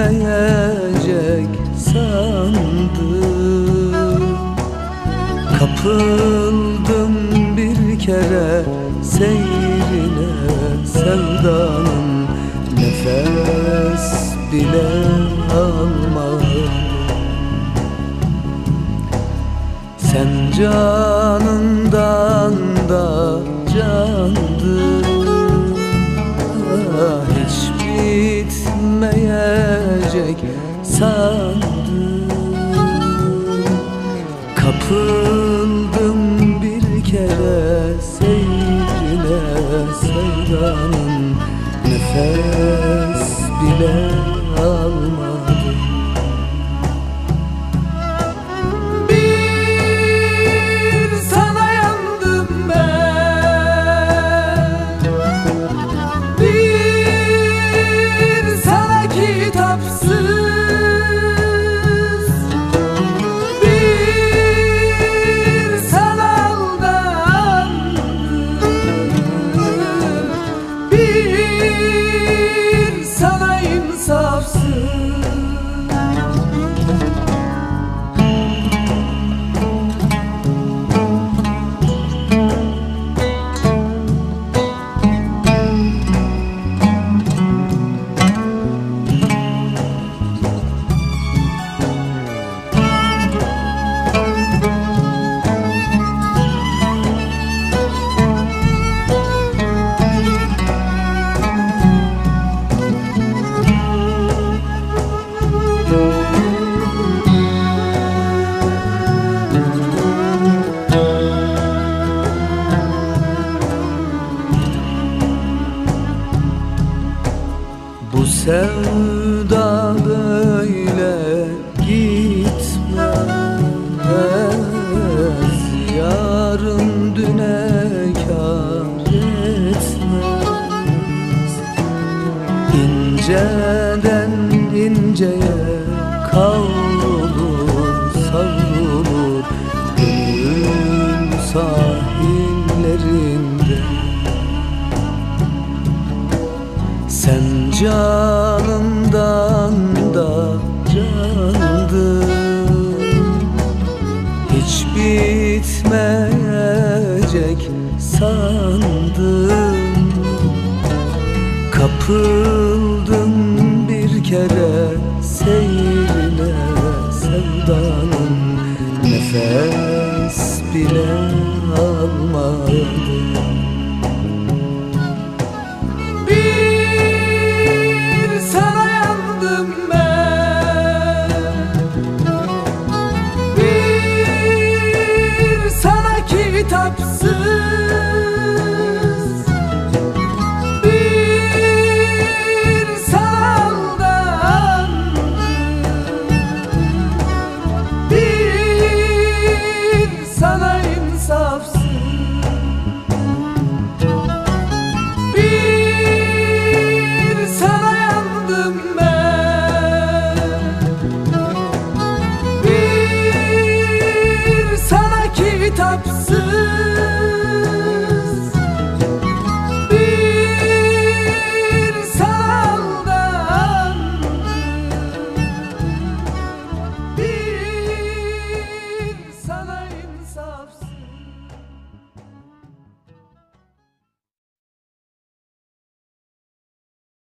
bitmeyecek sandım. Kapıldım bir kere seyrine sevdanın. Nefes bile almadım. Sen canından bitmeyecek sandım Kapıldım bir kere seyrine sevdanın Nefes bile almadım Sen canımdan da candın Hiç bitmeyecek sandım Kapıldım bir kere seyrine sevdanın Nefes bile almadım kitapsız